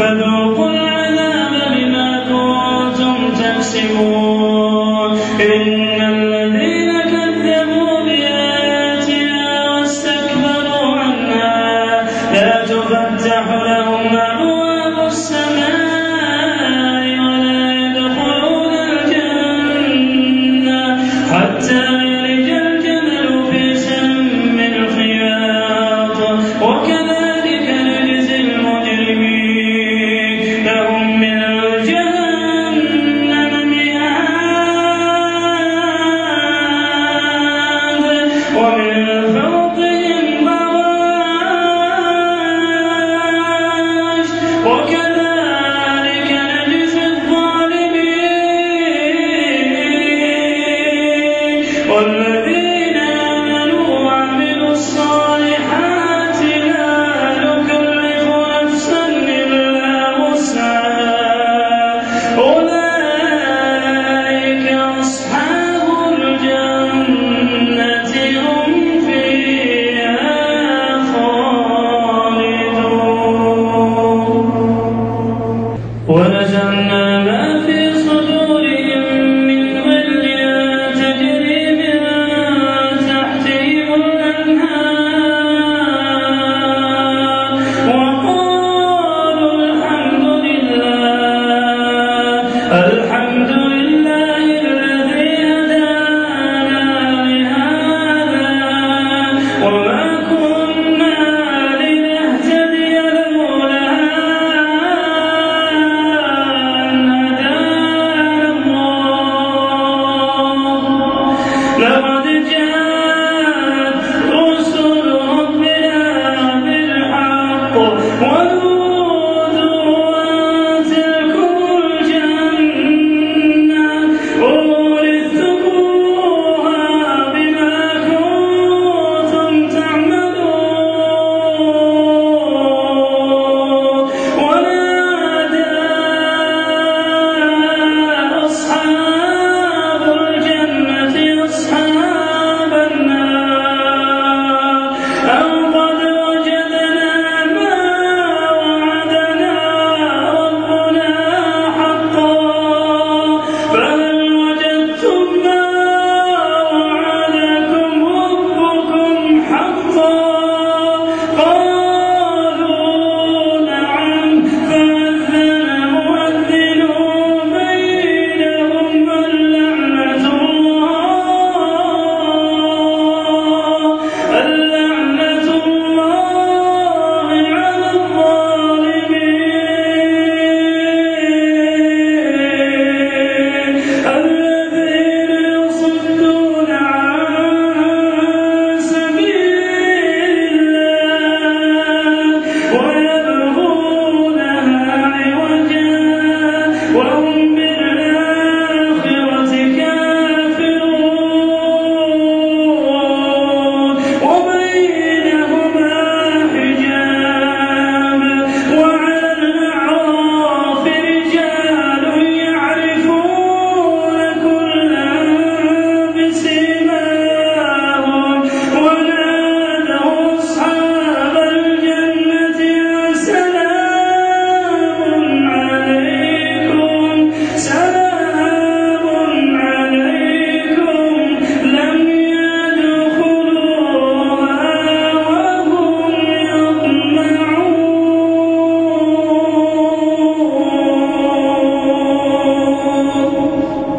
فذوقوا العذاب بما كنتم تكسبون.